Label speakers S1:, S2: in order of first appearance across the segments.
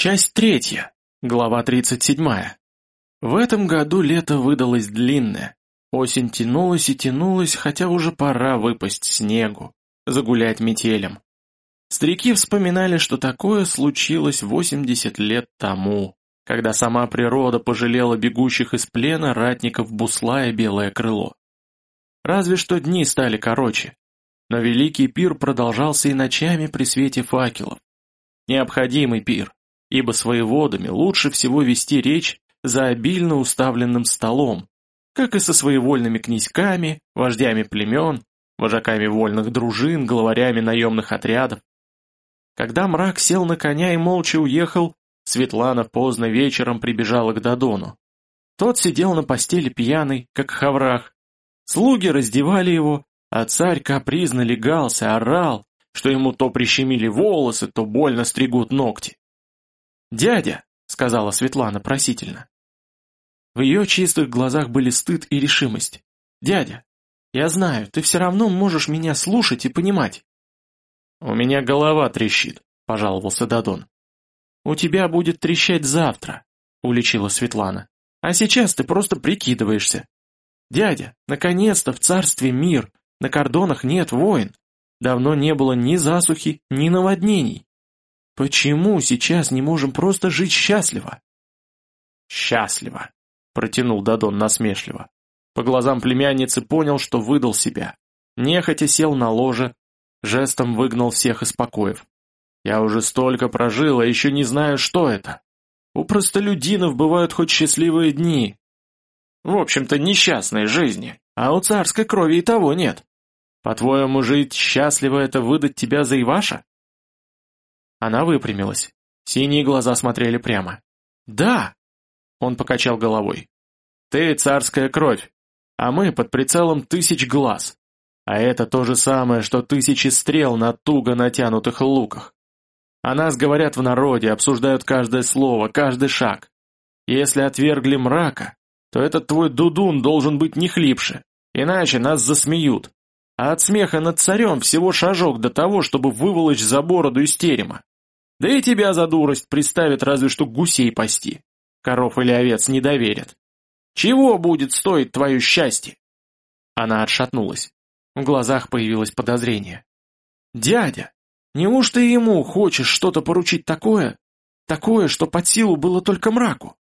S1: Часть третья, глава 37. В этом году лето выдалось длинное. Осень тянулась и тянулась, хотя уже пора выпасть снегу, загулять метелем. Старики вспоминали, что такое случилось 80 лет тому, когда сама природа пожалела бегущих из плена ратников Бусла и Белое Крыло. Разве что дни стали короче, но великий пир продолжался и ночами при свете факелов. Необходимый пир, ибо с воеводами лучше всего вести речь за обильно уставленным столом, как и со своевольными князьками, вождями племен, вожаками вольных дружин, главарями наемных отрядов. Когда мрак сел на коня и молча уехал, Светлана поздно вечером прибежала к Дадону. Тот сидел на постели пьяный, как хаврах. Слуги раздевали его, а царь капризно легался, орал, что ему то прищемили волосы, то больно стригут ногти. «Дядя!» — сказала Светлана просительно. В ее чистых глазах были стыд и решимость. «Дядя, я знаю, ты все равно можешь меня слушать и понимать». «У меня голова трещит», — пожаловался Дадон. «У тебя будет трещать завтра», — уличила Светлана. «А сейчас ты просто прикидываешься. Дядя, наконец-то в царстве мир, на кордонах нет войн. Давно не было ни засухи, ни наводнений. Почему сейчас не можем просто жить счастливо? Счастливо, протянул Дадон насмешливо. По глазам племянницы понял, что выдал себя. Нехотя сел на ложе, жестом выгнал всех из покоев. Я уже столько прожил, а еще не знаю, что это. У простолюдинов бывают хоть счастливые дни. В общем-то, несчастные жизни, а у царской крови и того нет. По-твоему, жить счастливо — это выдать тебя за Иваша? Она выпрямилась. Синие глаза смотрели прямо. «Да!» Он покачал головой. «Ты царская кровь, а мы под прицелом тысяч глаз. А это то же самое, что тысячи стрел на туго натянутых луках. О нас говорят в народе, обсуждают каждое слово, каждый шаг. Если отвергли мрака, то этот твой дудун должен быть не хлипше, иначе нас засмеют. А от смеха над царем всего шажок до того, чтобы выволочь за бороду из терема. Да и тебя за дурость приставят разве что гусей пасти. Коров или овец не доверят. Чего будет стоить твое счастье?» Она отшатнулась. В глазах появилось подозрение. «Дядя, неужто ему хочешь что-то поручить такое? Такое, что под силу было только мраку?»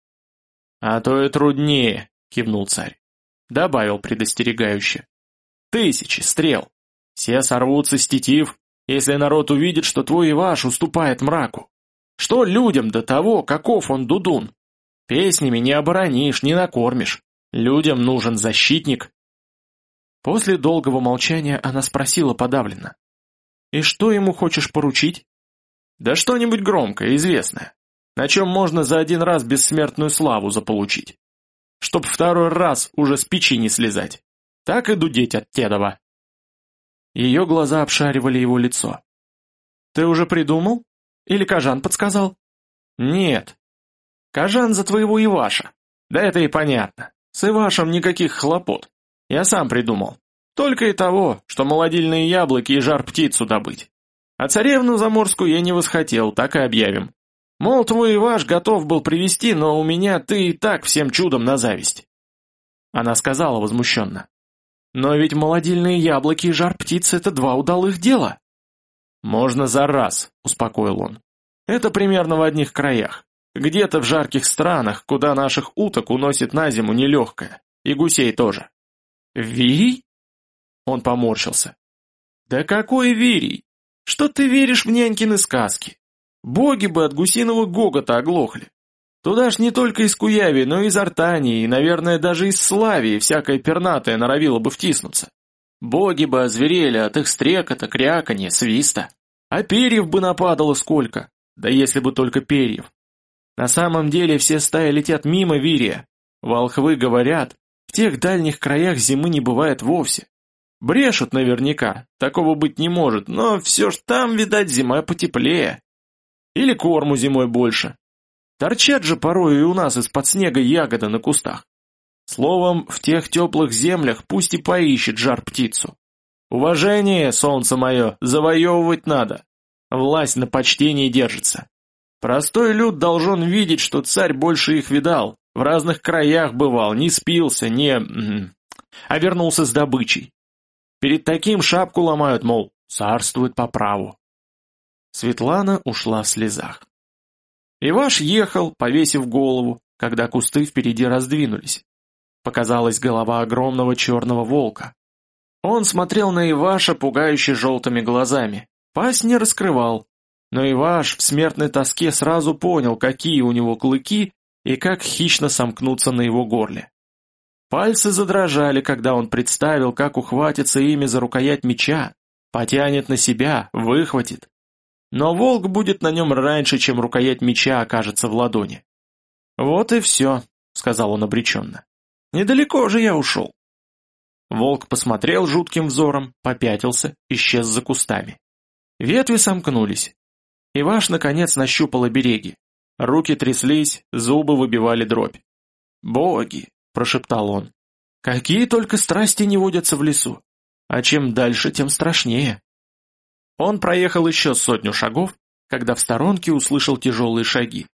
S1: «А то и труднее», — кивнул царь. Добавил предостерегающе. «Тысячи стрел. Все сорвутся с тетив, если народ увидит, что твой Иваш уступает мраку? Что людям до того, каков он дудун? Песнями не оборонишь, не накормишь. Людям нужен защитник. После долгого молчания она спросила подавленно. «И что ему хочешь поручить?» «Да что-нибудь громкое, известное, на чем можно за один раз бессмертную славу заполучить. Чтоб второй раз уже с печи не слезать. Так и дудеть от Тедова». Ее глаза обшаривали его лицо. «Ты уже придумал? Или Кажан подсказал?» «Нет. Кажан за твоего Иваша. Да это и понятно. С Ивашем никаких хлопот. Я сам придумал. Только и того, что молодильные яблоки и жар птицу добыть. А царевну заморскую я не восхотел, так и объявим. Мол, твой Иваш готов был привести, но у меня ты и так всем чудом на зависть. Она сказала возмущенно. Но ведь молодильные яблоки и жар птицы — это два удалых дела. Можно за раз, успокоил он. Это примерно в одних краях. Где-то в жарких странах, куда наших уток уносит на зиму нелегкое. И гусей тоже. Вирий? Он поморщился. Да какой Вирий? Что ты веришь в нянькины сказки? Боги бы от гусиного гогота оглохли. Туда ж не только из Куяви, но и из Артании, и, наверное, даже из Славии всякое пернатое норовило бы втиснуться. Боги бы озверели от их стрекота, кряканья, свиста. А перьев бы нападало сколько, да если бы только перьев. На самом деле все стаи летят мимо Вирия. Волхвы говорят, в тех дальних краях зимы не бывает вовсе. Брешут наверняка, такого быть не может, но все ж там, видать, зима потеплее. Или корму зимой больше, Торчат же порой и у нас из-под снега ягоды на кустах. Словом, в тех теплых землях пусть и поищет жар птицу. Уважение, солнце мое, завоевывать надо. Власть на почтении держится. Простой люд должен видеть, что царь больше их видал, в разных краях бывал, не спился, не... а вернулся с добычей. Перед таким шапку ломают, мол, царствует по праву. Светлана ушла в слезах. Иваш ехал, повесив голову, когда кусты впереди раздвинулись. Показалась голова огромного черного волка. Он смотрел на Иваша пугающе желтыми глазами. Пасть не раскрывал, но Иваш в смертной тоске сразу понял, какие у него клыки и как хищно сомкнуться на его горле. Пальцы задрожали, когда он представил, как ухватится ими за рукоять меча, потянет на себя, выхватит. Но волк будет на нем раньше, чем рукоять меча окажется в ладони. «Вот и все», — сказал он обреченно. «Недалеко же я ушел». Волк посмотрел жутким взором, попятился, исчез за кустами. Ветви сомкнулись. Иваш, наконец, нащупал обереги. Руки тряслись, зубы выбивали дробь. «Боги!» — прошептал он. «Какие только страсти не водятся в лесу! А чем дальше, тем страшнее!» Он проехал еще сотню шагов, когда в сторонке услышал тяжелые шаги.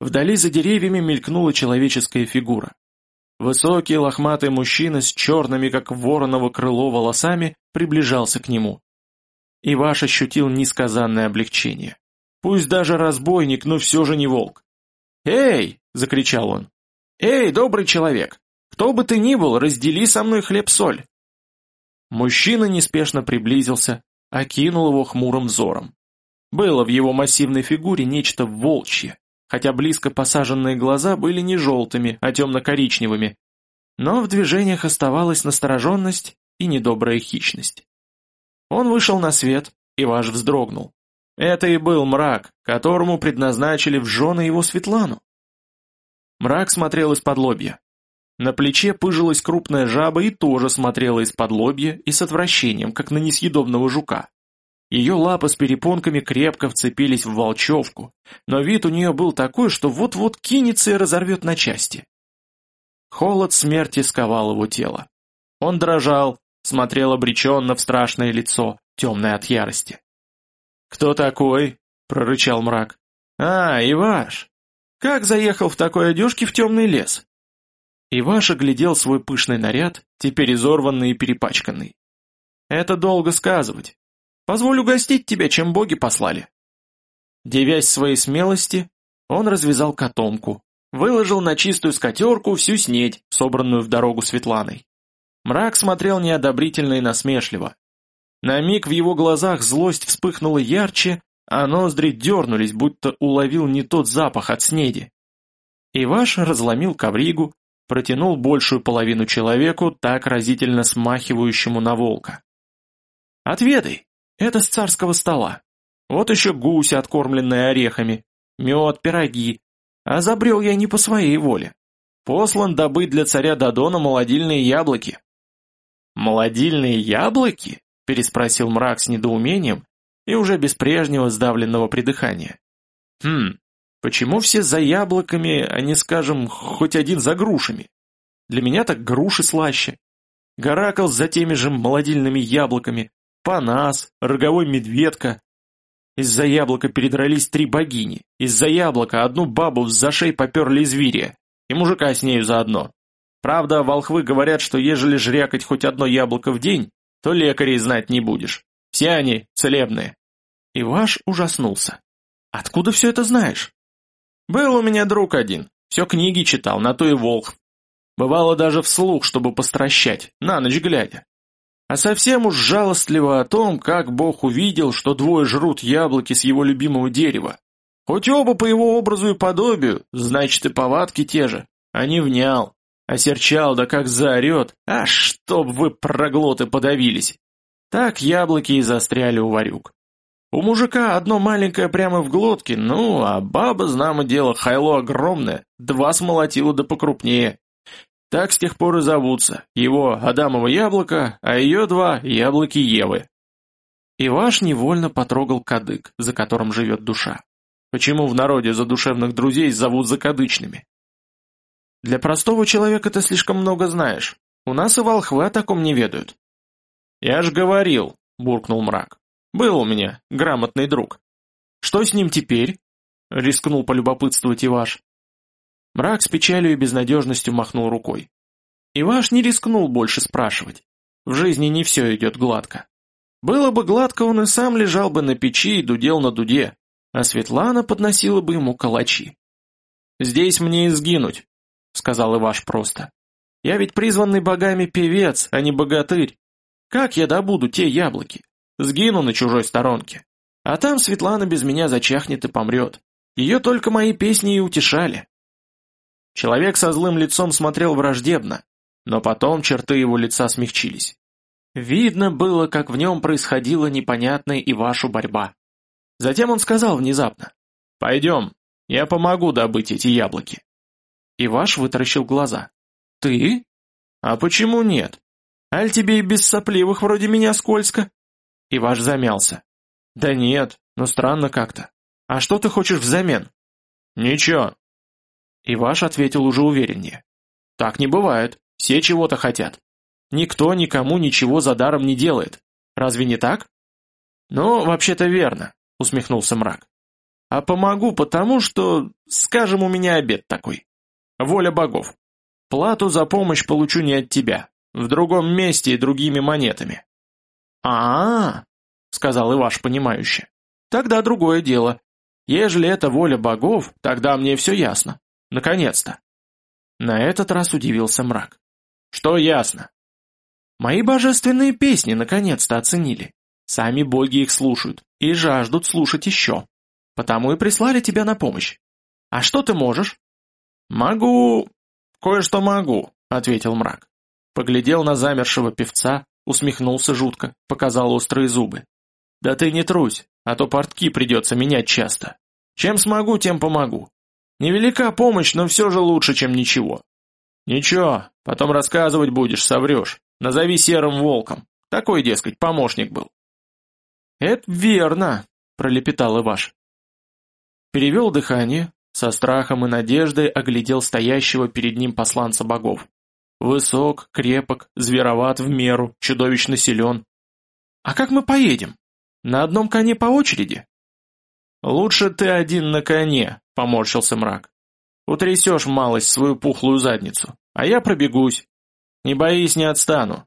S1: Вдали за деревьями мелькнула человеческая фигура. Высокий лохматый мужчина с черными, как вороново крыло, волосами приближался к нему. Иваш ощутил несказанное облегчение. Пусть даже разбойник, но все же не волк. «Эй!» — закричал он. «Эй, добрый человек! Кто бы ты ни был, раздели со мной хлеб-соль!» Мужчина неспешно приблизился, окинул его хмурым взором. Было в его массивной фигуре нечто волчье, хотя близко посаженные глаза были не желтыми, а темно-коричневыми, но в движениях оставалась настороженность и недобрая хищность. Он вышел на свет, и ваш вздрогнул. Это и был мрак, которому предназначили в жены его Светлану. Мрак смотрел из-под лобья. На плече пыжилась крупная жаба и тоже смотрела из-под лобья и с отвращением, как на несъедобного жука. Ее лапы с перепонками крепко вцепились в волчевку, но вид у нее был такой, что вот-вот кинется и разорвет на части. Холод смерти сковал его тело. Он дрожал, смотрел обреченно в страшное лицо, темное от ярости. «Кто такой?» — прорычал мрак. «А, Иваш! Как заехал в такой одежке в темный лес?» Иваш оглядел свой пышный наряд, теперь изорванный и перепачканный. «Это долго сказывать. Позволь угостить тебя, чем боги послали». Девясь своей смелости, он развязал котомку, выложил на чистую скатерку всю снедь, собранную в дорогу Светланой. Мрак смотрел неодобрительно и насмешливо. На миг в его глазах злость вспыхнула ярче, а ноздри дернулись, будто уловил не тот запах от снеди. Иваш разломил ковригу, протянул большую половину человеку, так разительно смахивающему на волка. «Отведай, это с царского стола. Вот еще гусь, откормленные орехами, мед, пироги. А забрел я не по своей воле. Послан добыть для царя Дадона молодильные яблоки». «Молодильные яблоки?» переспросил мрак с недоумением и уже без прежнего сдавленного придыхания. Хм, почему все за яблоками, а не, скажем, хоть один за грушами? Для меня так груши слаще. Гаракал за теми же молодильными яблоками, панас, роговой медведка. Из-за яблока передрались три богини. Из-за яблока одну бабу за шей поперли из вирия. И мужика с нею заодно. Правда, волхвы говорят, что ежели жрякать хоть одно яблоко в день, то лекарей знать не будешь. Все они целебные». Иваш ужаснулся. «Откуда все это знаешь?» «Был у меня друг один, все книги читал, на то и волк. Бывало даже вслух, чтобы постращать, на ночь глядя. А совсем уж жалостливо о том, как Бог увидел, что двое жрут яблоки с его любимого дерева. Хоть оба по его образу и подобию, значит и повадки те же, а не внял. Осерчал, да как заорет, а чтоб вы проглоты подавились. Так яблоки и застряли у варюк. У мужика одно маленькое прямо в глотке, ну, а баба, знамо дело, хайло огромное, два смолотила да покрупнее. Так с тех пор и зовутся. Его Адамово яблоко, а ее два яблоки Евы. Иваш невольно потрогал кадык, за которым живет душа. Почему в народе задушевных друзей зовут закадычными? Для простого человека ты слишком много знаешь. У нас и волхвы о таком не ведают». «Я ж говорил», — буркнул мрак. «Был у меня грамотный друг». «Что с ним теперь?» рискнул полюбопытствовать Иваш. Мрак с печалью и безнадежностью махнул рукой. Иваш не рискнул больше спрашивать. В жизни не все идет гладко. Было бы гладко, он и сам лежал бы на печи и дудел на дуде, а Светлана подносила бы ему калачи. «Здесь мне и сгинуть», — сказал Иваш просто. «Я ведь призванный богами певец, а не богатырь. Как я добуду те яблоки? Сгину на чужой сторонке. А там Светлана без меня зачахнет и помрет. Ее только мои песни и утешали». Человек со злым лицом смотрел враждебно, но потом черты его лица смягчились. Видно было, как в нем происходила непонятная и вашу борьба. Затем он сказал внезапно, «Пойдем, я помогу добыть эти яблоки». Иваш вытаращил глаза. «Ты? А почему нет? Аль тебе и без сопливых вроде меня скользко?» Иваш замялся. «Да нет, но странно как-то. А что ты хочешь взамен?» «Ничего». Иваш ответил уже увереннее. «Так не бывает. Все чего-то хотят. Никто никому ничего за даром не делает. Разве не так?» «Ну, вообще-то верно усмехнулся мрак. А помогу потому, что, скажем, у меня обед такой. Воля богов. Плату за помощь получу не от тебя, в другом месте и другими монетами. А, -а, -а сказал Иваш понимающе. Тогда другое дело. Ежели это воля богов, тогда мне все ясно. Наконец-то. На этот раз удивился мрак. Что ясно? Мои божественные песни наконец-то оценили. Сами боги их слушают и жаждут слушать еще. Потому и прислали тебя на помощь. А что ты можешь? Могу... Кое-что могу, ответил мрак. Поглядел на замершего певца, усмехнулся жутко, показал острые зубы. Да ты не трусь, а то портки придется менять часто. Чем смогу, тем помогу. Невелика помощь, но все же лучше, чем ничего. Ничего, потом рассказывать будешь, соврешь. Назови серым волком. Такой, дескать, помощник был. «Это верно», — пролепетал Иваш. Перевел дыхание, со страхом и надеждой оглядел стоящего перед ним посланца богов. Высок, крепок, звероват в меру, чудовищно силен. «А как мы поедем? На одном коне по очереди?» «Лучше ты один на коне», — поморщился мрак. «Утрясешь малость свою пухлую задницу, а я пробегусь. Не боись, не отстану.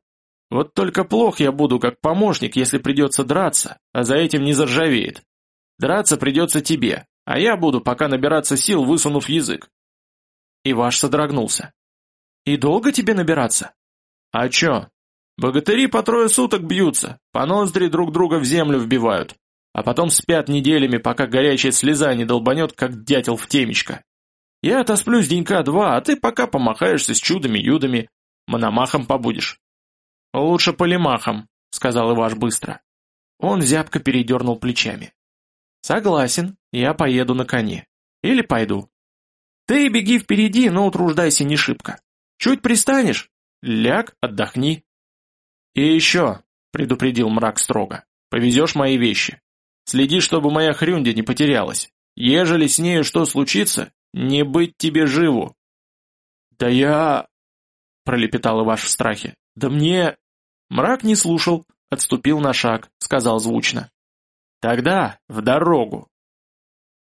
S1: Вот только плох я буду как помощник, если придется драться, а за этим не заржавеет. Драться придется тебе, а я буду пока набираться сил, высунув язык. Иваш содрогнулся. И долго тебе набираться? А чё? Богатыри по трое суток бьются, по ноздри друг друга в землю вбивают, а потом спят неделями, пока горячая слеза не долбанет, как дятел в темечко. Я отосплюсь денька два, а ты пока помахаешься с чудами-юдами, мономахом побудешь. «Лучше полимахом», — сказал Иваш быстро. Он зябко передернул плечами. «Согласен, я поеду на коне. Или пойду. Ты беги впереди, но утруждайся не шибко. Чуть пристанешь, ляг, отдохни». «И еще», — предупредил мрак строго, — «повезешь мои вещи. Следи, чтобы моя хрюнди не потерялась. Ежели с нею что случится, не быть тебе живу». «Да я...» — пролепетал Иваш в страхе. «Да мне...» Мрак не слушал, отступил на шаг, сказал звучно. «Тогда в дорогу!»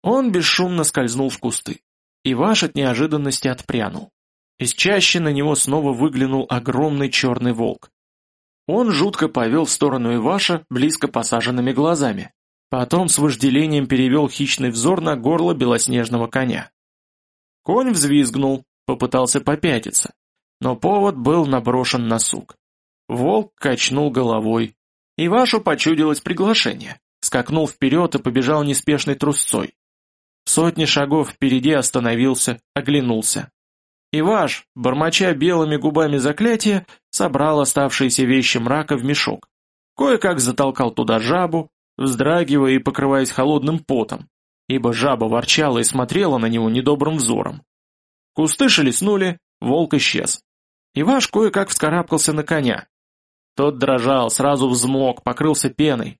S1: Он бесшумно скользнул в кусты. Иваш от неожиданности отпрянул. Из чаще на него снова выглянул огромный черный волк. Он жутко повел в сторону Иваша близко посаженными глазами. Потом с вожделением перевел хищный взор на горло белоснежного коня. Конь взвизгнул, попытался попятиться, но повод был наброшен на сук. Волк качнул головой. Ивашу почудилось приглашение. Скакнул вперед и побежал неспешной трусцой. Сотни шагов впереди остановился, оглянулся. Иваш, бормоча белыми губами заклятия, собрал оставшиеся вещи мрака в мешок. Кое-как затолкал туда жабу, вздрагивая и покрываясь холодным потом, ибо жаба ворчала и смотрела на него недобрым взором. Кусты шелестнули, волк исчез. Иваш кое-как вскарабкался на коня. Тот дрожал, сразу взмок, покрылся пеной.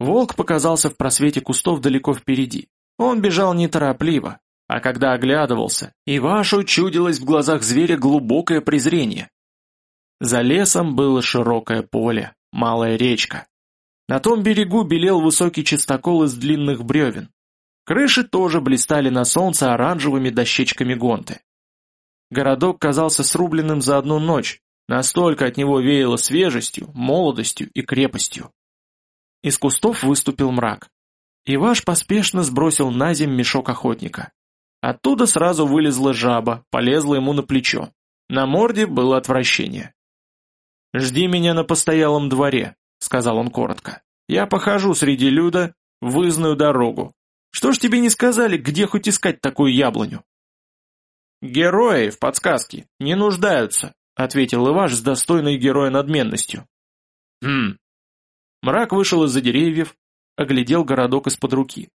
S1: Волк показался в просвете кустов далеко впереди. Он бежал неторопливо, а когда оглядывался, Ивашу чудилось в глазах зверя глубокое презрение. За лесом было широкое поле, малая речка. На том берегу белел высокий чистокол из длинных бревен. Крыши тоже блистали на солнце оранжевыми дощечками гонты. Городок казался срубленным за одну ночь, настолько от него веяло свежестью, молодостью и крепостью. Из кустов выступил мрак. Иваш поспешно сбросил на земь мешок охотника. Оттуда сразу вылезла жаба, полезла ему на плечо. На морде было отвращение. «Жди меня на постоялом дворе», — сказал он коротко. «Я похожу среди люда, вызнаю дорогу. Что ж тебе не сказали, где хоть искать такую яблоню?» «Герои в подсказке не нуждаются», — ответил Иваш с достойной героя надменностью. «Хм». Мрак вышел из-за деревьев, оглядел городок из-под руки.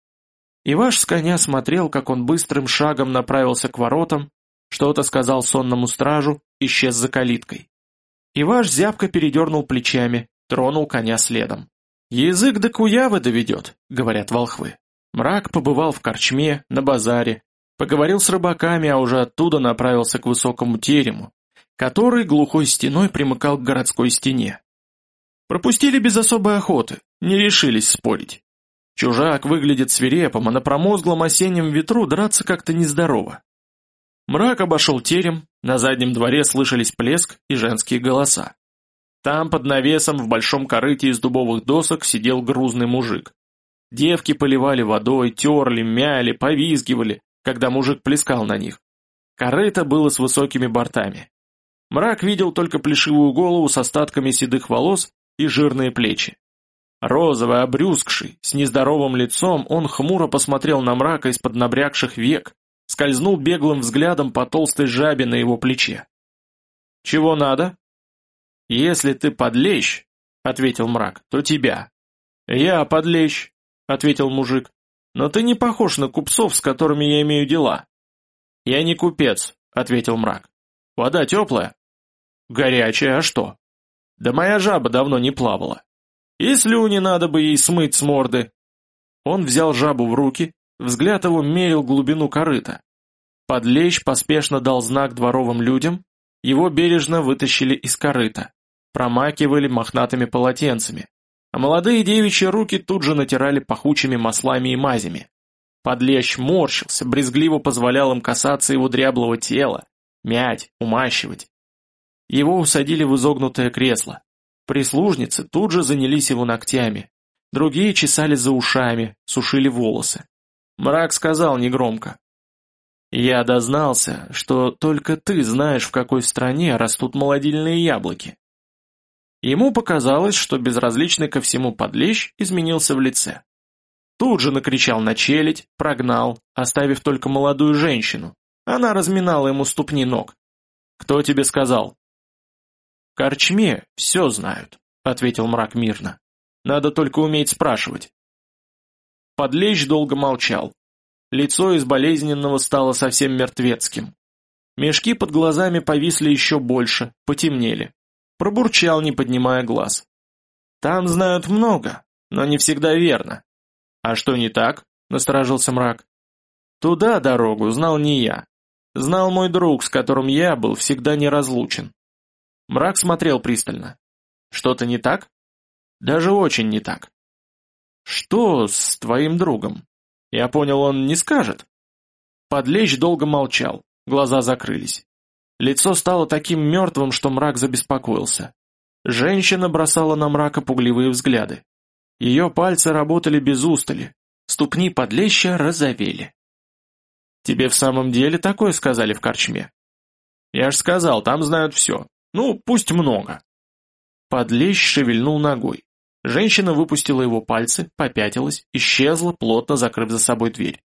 S1: Иваш с коня смотрел, как он быстрым шагом направился к воротам, что-то сказал сонному стражу, исчез за калиткой. Иваш зябко передернул плечами, тронул коня следом. «Язык до куявы доведет», — говорят волхвы. Мрак побывал в корчме, на базаре, поговорил с рыбаками, а уже оттуда направился к высокому терему, который глухой стеной примыкал к городской стене. Пропустили без особой охоты, не решились спорить. Чужак выглядит свирепым, а на промозглом осеннем ветру драться как-то нездорово. Мрак обошел терем, на заднем дворе слышались плеск и женские голоса. Там под навесом в большом корыте из дубовых досок сидел грузный мужик. Девки поливали водой, терли, мяли, повизгивали, когда мужик плескал на них. Корыто было с высокими бортами. Мрак видел только плешивую голову с остатками седых волос и жирные плечи. Розовый, обрюзгший, с нездоровым лицом, он хмуро посмотрел на мрака из-под набрякших век, скользнул беглым взглядом по толстой жабе на его плече. «Чего надо?» «Если ты подлещ», — ответил мрак, — «то тебя». «Я подлещ», — ответил мужик, — «но ты не похож на купцов, с которыми я имею дела». «Я не купец», — ответил мрак. «Вода теплая?» «Горячая, а что?» «Да моя жаба давно не плавала. И слюни надо бы ей смыть с морды». Он взял жабу в руки, Взгляд его мерил глубину корыта. Подлещ поспешно дал знак дворовым людям, его бережно вытащили из корыта, промакивали мохнатыми полотенцами, а молодые девичьи руки тут же натирали пахучими маслами и мазями. Подлещ морщился, брезгливо позволял им касаться его дряблого тела, мять, умащивать. Его усадили в изогнутое кресло. Прислужницы тут же занялись его ногтями, другие чесали за ушами, сушили волосы. Мрак сказал негромко. «Я дознался, что только ты знаешь, в какой стране растут молодильные яблоки». Ему показалось, что безразличный ко всему подлещ изменился в лице. Тут же накричал на челядь, прогнал, оставив только молодую женщину. Она разминала ему ступни ног. «Кто тебе сказал?» «В корчме все знают», — ответил мрак мирно. «Надо только уметь спрашивать». Подлещ долго молчал. Лицо из болезненного стало совсем мертвецким. Мешки под глазами повисли еще больше, потемнели. Пробурчал, не поднимая глаз. «Там знают много, но не всегда верно». «А что не так?» — насторожился мрак. «Туда дорогу знал не я. Знал мой друг, с которым я был всегда неразлучен». Мрак смотрел пристально. «Что-то не так?» «Даже очень не так». «Что с твоим другом?» Я понял, он не скажет. Подлещ долго молчал, глаза закрылись. Лицо стало таким мертвым, что мрак забеспокоился. Женщина бросала на мрака пугливые взгляды. Ее пальцы работали без устали, ступни подлеща розовели. «Тебе в самом деле такое сказали в корчме?» «Я ж сказал, там знают все. Ну, пусть много». Подлещ шевельнул ногой. Женщина выпустила его пальцы, попятилась, исчезла, плотно закрыв за собой дверь.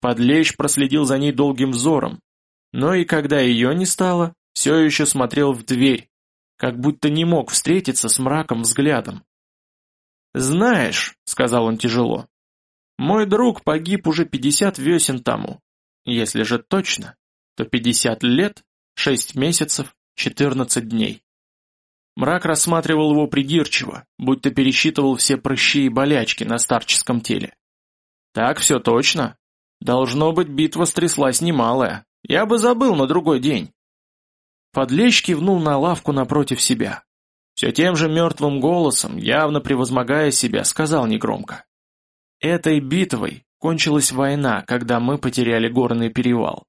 S1: Подлещ проследил за ней долгим взором, но и когда ее не стало, все еще смотрел в дверь, как будто не мог встретиться с мраком взглядом. «Знаешь», — сказал он тяжело, — «мой друг погиб уже пятьдесят весен тому. Если же точно, то пятьдесят лет, шесть месяцев, четырнадцать дней». Мрак рассматривал его придирчиво, будто пересчитывал все прыщи и болячки на старческом теле. «Так все точно. Должно быть, битва стряслась немалая. Я бы забыл на другой день». Подлещ кивнул на лавку напротив себя. Все тем же мертвым голосом, явно превозмогая себя, сказал негромко. «Этой битвой кончилась война, когда мы потеряли горный перевал.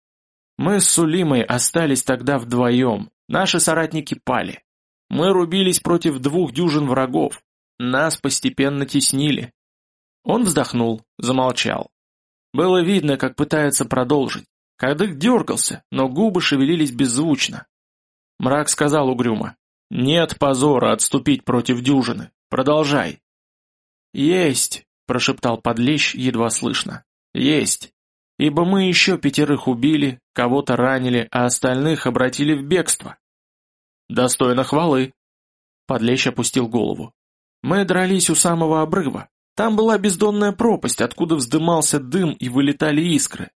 S1: Мы с Сулимой остались тогда вдвоем, наши соратники пали. Мы рубились против двух дюжин врагов, нас постепенно теснили. Он вздохнул, замолчал. Было видно, как пытается продолжить. Кадык дергался, но губы шевелились беззвучно. Мрак сказал угрюмо. «Нет позора отступить против дюжины. Продолжай». «Есть», — прошептал подлещ едва слышно. «Есть. Ибо мы еще пятерых убили, кого-то ранили, а остальных обратили в бегство». «Достойно хвалы». Подлещ опустил голову. «Мы дрались у самого обрыва. Там была бездонная пропасть, откуда вздымался дым и вылетали искры.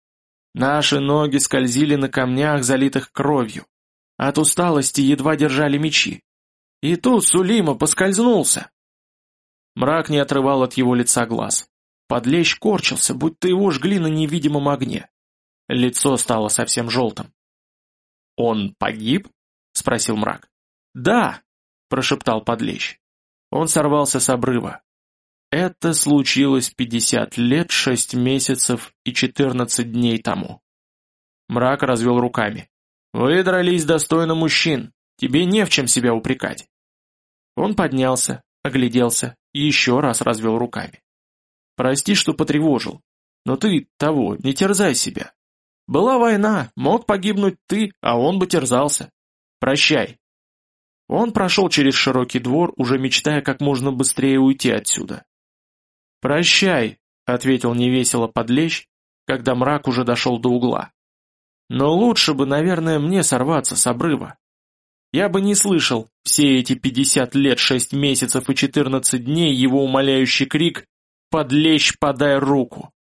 S1: Наши ноги скользили на камнях, залитых кровью. От усталости едва держали мечи. И тут Сулима поскользнулся. Мрак не отрывал от его лица глаз. Подлещ корчился, будто его жгли на невидимом огне. Лицо стало совсем желтым. «Он погиб?» — спросил мрак. «Да!» — прошептал подлещ. Он сорвался с обрыва. Это случилось 50 лет, 6 месяцев и 14 дней тому. Мрак развел руками. «Вы дрались достойно мужчин, тебе не в чем себя упрекать». Он поднялся, огляделся и еще раз развел руками. «Прости, что потревожил, но ты того, не терзай себя. Была война, мог погибнуть ты, а он бы терзался. Прощай». Он прошел через широкий двор, уже мечтая как можно быстрее уйти отсюда. «Прощай», — ответил невесело подлещ, когда мрак уже дошел до угла. «Но лучше бы, наверное, мне сорваться с обрыва. Я бы не слышал все эти пятьдесят лет, шесть месяцев и четырнадцать дней его умоляющий крик «Подлещ, подай руку!».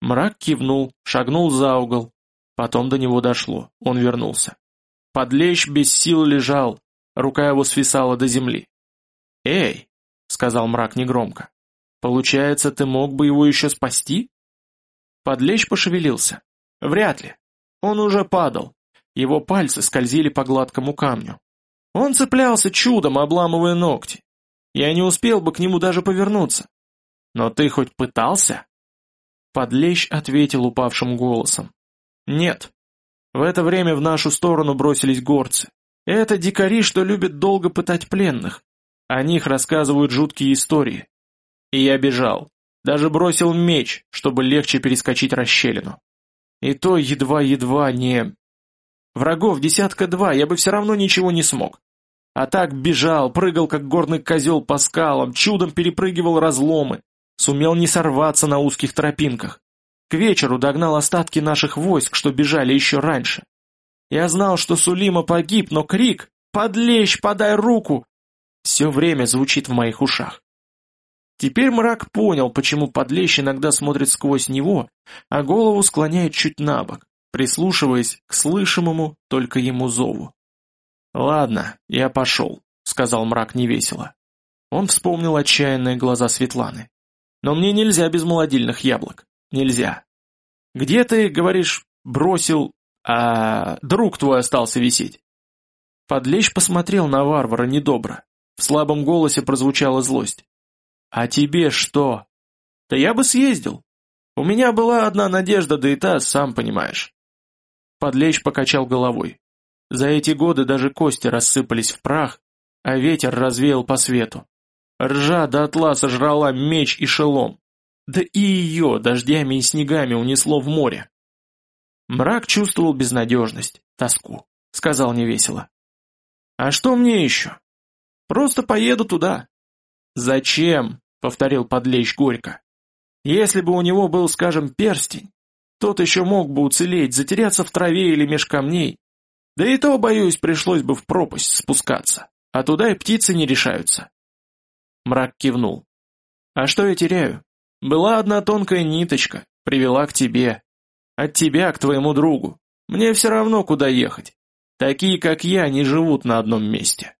S1: Мрак кивнул, шагнул за угол. Потом до него дошло, он вернулся. Подлещ без сил лежал, рука его свисала до земли. «Эй!» — сказал мрак негромко. Получается, ты мог бы его еще спасти? Подлещ пошевелился. Вряд ли. Он уже падал. Его пальцы скользили по гладкому камню. Он цеплялся чудом, обламывая ногти. Я не успел бы к нему даже повернуться. Но ты хоть пытался? Подлещ ответил упавшим голосом. Нет. В это время в нашу сторону бросились горцы. Это дикари, что любят долго пытать пленных. О них рассказывают жуткие истории. И я бежал. Даже бросил меч, чтобы легче перескочить расщелину. И то едва-едва не... Врагов десятка два, я бы все равно ничего не смог. А так бежал, прыгал как горный козел по скалам, чудом перепрыгивал разломы, сумел не сорваться на узких тропинках. К вечеру догнал остатки наших войск, что бежали еще раньше. Я знал, что Сулима погиб, но крик «Подлещ, подай руку!» все время звучит в моих ушах. Теперь мрак понял, почему подлещ иногда смотрит сквозь него, а голову склоняет чуть на бок, прислушиваясь к слышимому только ему зову. «Ладно, я пошел», — сказал мрак невесело. Он вспомнил отчаянные глаза Светланы. «Но мне нельзя без молодильных яблок. Нельзя. Где ты, говоришь, бросил, а друг твой остался висеть?» Подлещ посмотрел на варвара недобро. В слабом голосе прозвучала злость. «А тебе что?» «Да я бы съездил. У меня была одна надежда, да и та, сам понимаешь». Подлещ покачал головой. За эти годы даже кости рассыпались в прах, а ветер развеял по свету. Ржа до отла сожрала меч и шелом. Да и ее дождями и снегами унесло в море. Мрак чувствовал безнадежность, тоску, сказал невесело. «А что мне еще? Просто поеду туда, «Зачем?» — повторил подлещ горько. «Если бы у него был, скажем, перстень, тот еще мог бы уцелеть, затеряться в траве или меж камней. Да и то, боюсь, пришлось бы в пропасть спускаться, а туда и птицы не решаются». Мрак кивнул. «А что я теряю? Была одна тонкая ниточка, привела к тебе. От тебя к твоему другу. Мне все равно, куда ехать. Такие, как я, не живут на одном месте».